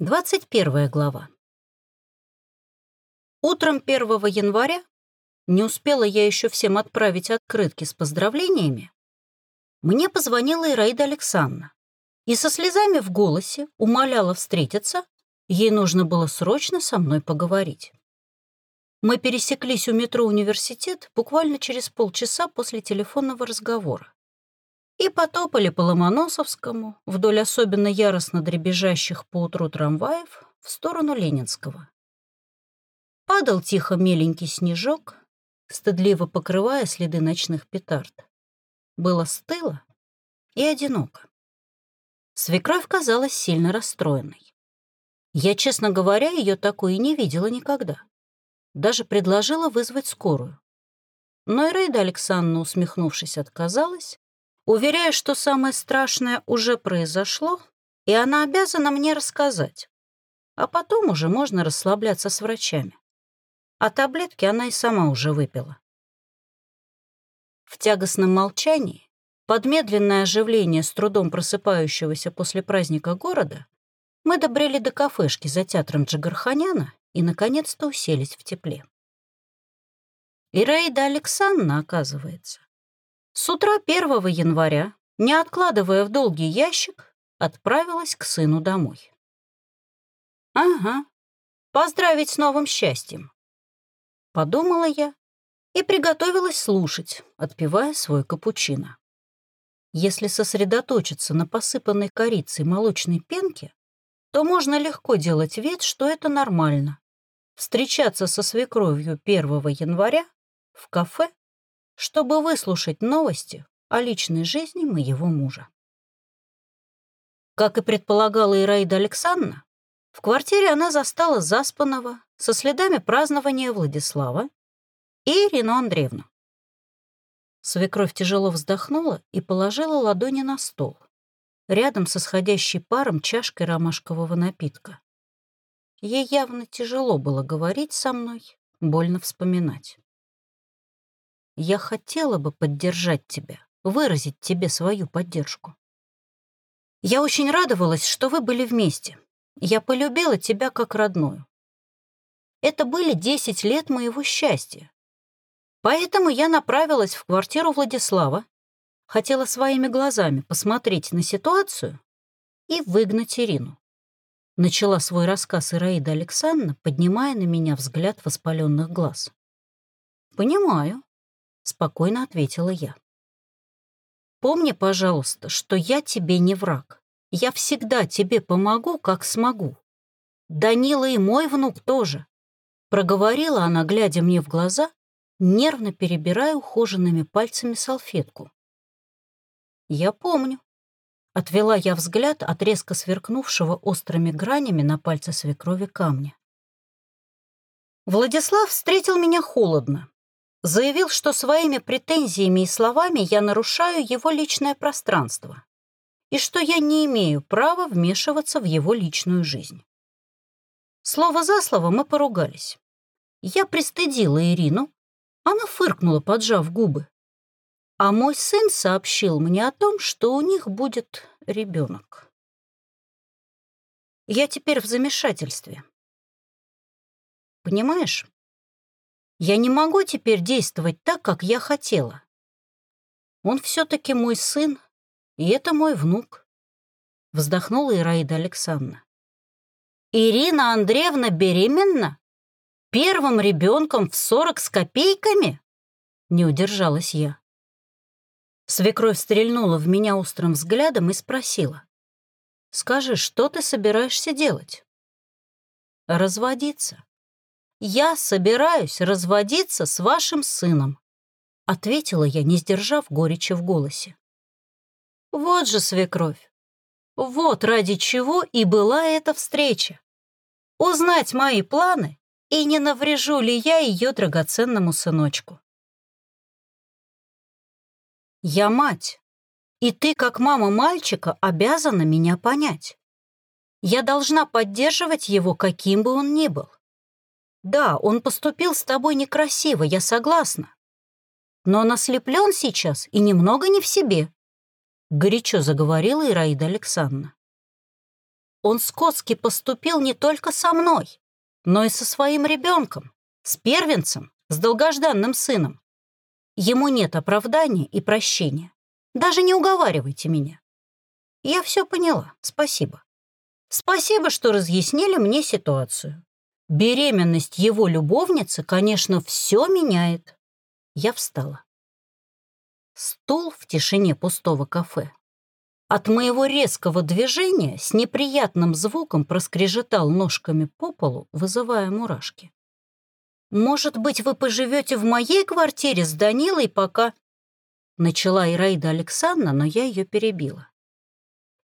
21 глава. Утром 1 января, не успела я еще всем отправить открытки с поздравлениями, мне позвонила Ираида Александровна и со слезами в голосе умоляла встретиться, ей нужно было срочно со мной поговорить. Мы пересеклись у метро «Университет» буквально через полчаса после телефонного разговора и потопали по Ломоносовскому вдоль особенно яростно дребезжащих по утру трамваев в сторону Ленинского. Падал тихо меленький снежок, стыдливо покрывая следы ночных петард. Было стыло и одиноко. Свекровь казалась сильно расстроенной. Я, честно говоря, ее такой и не видела никогда. Даже предложила вызвать скорую. Но Ираида Александровна, усмехнувшись, отказалась уверяя, что самое страшное уже произошло, и она обязана мне рассказать. А потом уже можно расслабляться с врачами. А таблетки она и сама уже выпила. В тягостном молчании, под медленное оживление с трудом просыпающегося после праздника города, мы добрели до кафешки за театром Джигарханяна и, наконец-то, уселись в тепле. Ираида Александровна, оказывается, с утра 1 января, не откладывая в долгий ящик, отправилась к сыну домой. «Ага, поздравить с новым счастьем», — подумала я и приготовилась слушать, отпивая свой капучино. Если сосредоточиться на посыпанной корицей молочной пенке, то можно легко делать вид, что это нормально. Встречаться со свекровью 1 января в кафе чтобы выслушать новости о личной жизни моего мужа. Как и предполагала Ираида Александровна, в квартире она застала Заспанного со следами празднования Владислава и Ирину Андреевну. Свекровь тяжело вздохнула и положила ладони на стол, рядом со сходящей паром чашкой ромашкового напитка. Ей явно тяжело было говорить со мной, больно вспоминать. Я хотела бы поддержать тебя, выразить тебе свою поддержку. Я очень радовалась, что вы были вместе. Я полюбила тебя как родную. Это были 10 лет моего счастья. Поэтому я направилась в квартиру Владислава, хотела своими глазами посмотреть на ситуацию и выгнать Ирину. Начала свой рассказ Ираида Александровна, поднимая на меня взгляд воспаленных глаз. «Понимаю спокойно ответила я. Помни, пожалуйста, что я тебе не враг. Я всегда тебе помогу, как смогу. Данила и мой внук тоже. Проговорила она, глядя мне в глаза, нервно перебирая ухоженными пальцами салфетку. Я помню. Отвела я взгляд от резко сверкнувшего острыми гранями на пальце свекрови камня. Владислав встретил меня холодно, заявил, что своими претензиями и словами я нарушаю его личное пространство и что я не имею права вмешиваться в его личную жизнь. Слово за слово мы поругались. Я пристыдила Ирину, она фыркнула, поджав губы. А мой сын сообщил мне о том, что у них будет ребенок. Я теперь в замешательстве. Понимаешь, я не могу теперь действовать так, как я хотела. Он все-таки мой сын, и это мой внук. Вздохнула Ираида Александровна. Ирина Андреевна беременна? Первым ребенком в сорок с копейками? Не удержалась я. Свекровь стрельнула в меня острым взглядом и спросила. «Скажи, что ты собираешься делать?» «Разводиться», «Я собираюсь разводиться с вашим сыном», — ответила я, не сдержав горечи в голосе. «Вот же свекровь! Вот ради чего и была эта встреча. Узнать мои планы и не наврежу ли я ее драгоценному сыночку. Я мать, и ты, как мама мальчика, обязана меня понять. Я должна поддерживать его, каким бы он ни был. Да, он поступил с тобой некрасиво, я согласна. Но он ослеплен сейчас и немного не в себе. Горячо заговорила Ираида Александровна. Он скотски поступил не только со мной, но и со своим ребенком, с первенцем, с долгожданным сыном. Ему нет оправдания и прощения. Даже не уговаривайте меня. Я все поняла, спасибо. Спасибо, что разъяснили мне ситуацию. Беременность его любовницы, конечно, все меняет. Я встала. Стул в тишине пустого кафе. От моего резкого движения с неприятным звуком проскрежетал ножками по полу, вызывая мурашки. «Может быть, вы поживете в моей квартире с Данилой, пока...» Начала Ираида Александровна, но я ее перебила.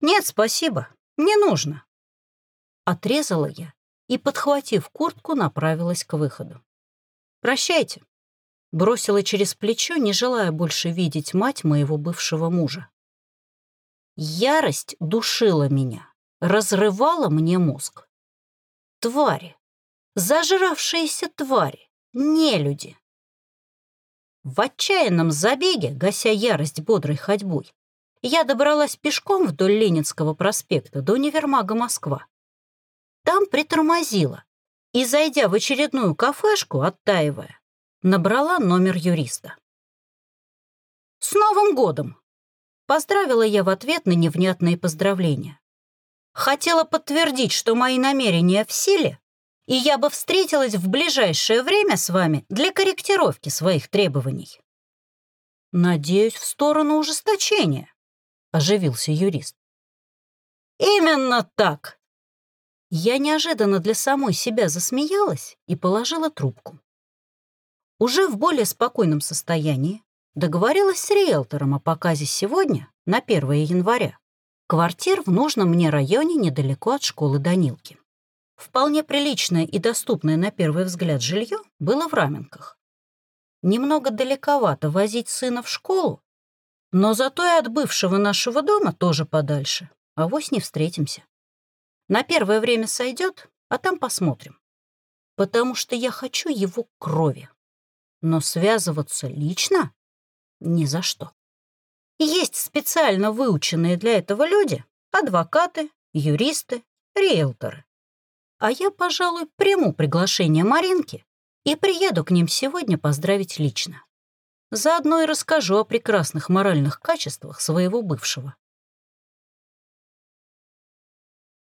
«Нет, спасибо, не нужно». Отрезала я и, подхватив куртку, направилась к выходу. «Прощайте», — бросила через плечо, не желая больше видеть мать моего бывшего мужа. Ярость душила меня, разрывала мне мозг. Твари, зажравшиеся твари, нелюди. В отчаянном забеге, гася ярость бодрой ходьбой, я добралась пешком вдоль Ленинского проспекта до универмага Москва. Там притормозила и, зайдя в очередную кафешку, оттаивая, набрала номер юриста. «С Новым годом!» Поздравила я в ответ на невнятные поздравления. Хотела подтвердить, что мои намерения в силе, и я бы встретилась в ближайшее время с вами для корректировки своих требований. «Надеюсь, в сторону ужесточения», — оживился юрист. «Именно так!» Я неожиданно для самой себя засмеялась и положила трубку. Уже в более спокойном состоянии договорилась с риэлтором о показе сегодня, на 1 января, квартир в нужном мне районе недалеко от школы Данилки. Вполне приличное и доступное на первый взгляд жилье было в Раменках. Немного далековато возить сына в школу, но зато и от бывшего нашего дома тоже подальше, а вось не встретимся. На первое время сойдет, а там посмотрим. Потому что я хочу его крови. Но связываться лично ни за что. Есть специально выученные для этого люди, адвокаты, юристы, риэлторы. А я, пожалуй, приму приглашение Маринки и приеду к ним сегодня поздравить лично. Заодно и расскажу о прекрасных моральных качествах своего бывшего.